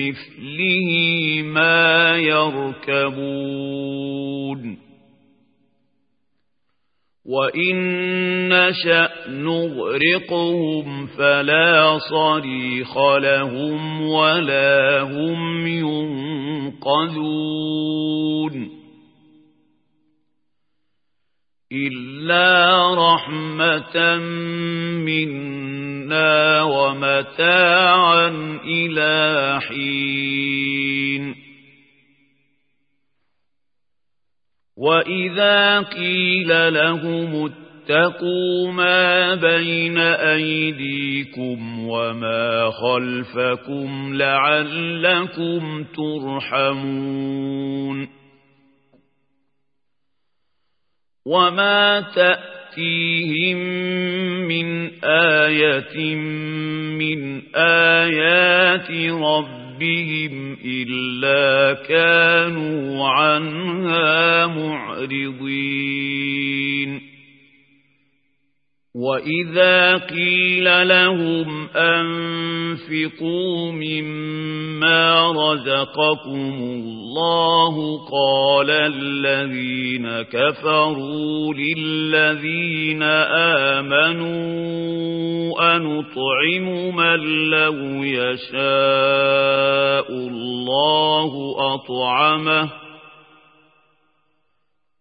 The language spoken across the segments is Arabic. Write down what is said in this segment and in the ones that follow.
مثله ما يركبون. وإن نشأ نغرقهم فلا صريخ لهم ولا هم ينقذون. إلا رحمة منا ومتاعا إلى حين وإذا قيل لهم واتقوا ما بين أيديكم وما خلفكم لعلكم ترحمون وما تأتيهم من آية من آيات ربهم إلا كانوا عنها معرضين وإذا قيل لهم أنفقوا مما رزقكم الله قال الذين كفروا للذين آمنوا أنطعم من لو يشاء الله أطعمه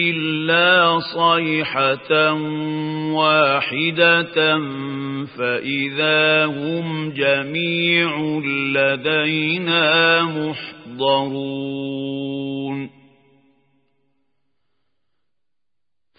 إلا صيحة واحدة فإذا هم جميع لدينا محضرون.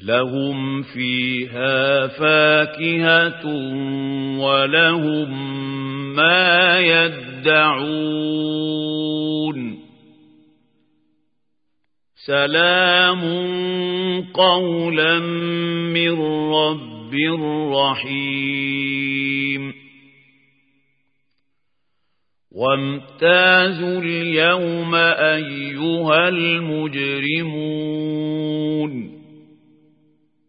لهم فيها فاكهة ولهم ما يدعون. سلام قولا من رب رحيم. وامتازوا اليوم أيها المجرمون.